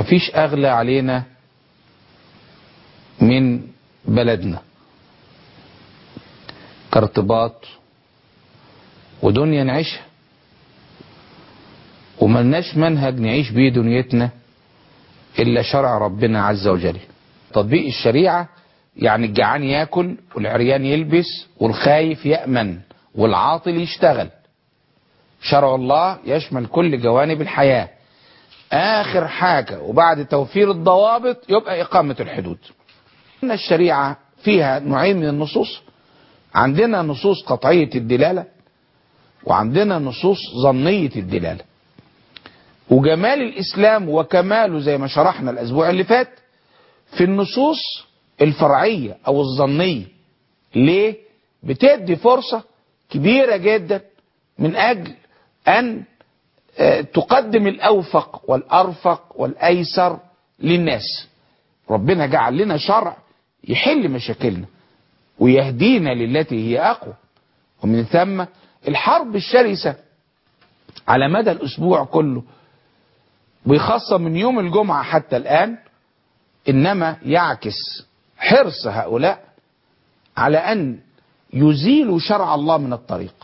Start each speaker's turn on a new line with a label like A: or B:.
A: مفيش أغلى علينا من بلدنا. كارتباط ودنيا نعيشها. وملناش منهج نعيش بيه دنيتنا إلا شرع ربنا عز وجل. تطبيق الشريعة يعني الجعان ياكل والعريان يلبس والخايف يأمن والعاطل يشتغل. شرع الله يشمل كل جوانب الحياة. آخر حاجة وبعد توفير الضوابط يبقى إقامة الحدود. إن الشريعة فيها نوعين من النصوص. عندنا نصوص قطعية الدلالة وعندنا نصوص ظنية الدلالة. وجمال الإسلام وكماله زي ما شرحنا الأسبوع اللي فات في النصوص الفرعية أو الظنية. ليه؟ بتدي فرصة كبيرة جدا من أجل أن تقدم الأوفق والأرفق والأيسر للناس. ربنا جعل لنا شرع يحل مشاكلنا ويهدينا للتي هي أقوى. ومن ثم الحرب الشرسة على مدى الأسبوع كله بخاصة من يوم الجمعة حتى الآن إنما يعكس حرص هؤلاء على أن يزيلوا شرع الله من الطريق.